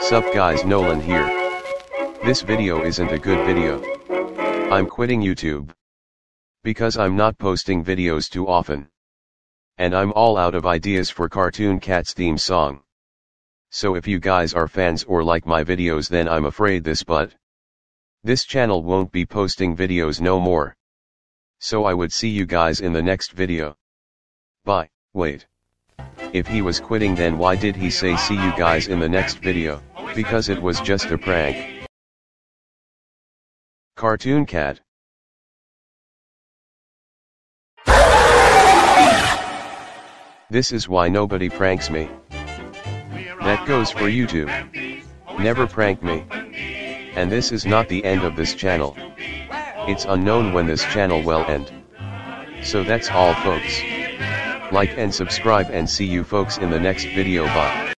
Sup guys Nolan here. This video isn't a good video. I'm quitting YouTube. Because I'm not posting videos too often. And I'm all out of ideas for Cartoon Cats theme song. So if you guys are fans or like my videos then I'm afraid this but. This channel won't be posting videos no more. So I would see you guys in the next video. Bye, wait. If he was quitting then why did he say see you guys in the next video, because it was just a prank. Cartoon Cat. This is why nobody pranks me. That goes for you too. Never prank me. And this is not the end of this channel. It's unknown when this channel will end. So that's all folks. Like and subscribe and see you folks in the next video bye.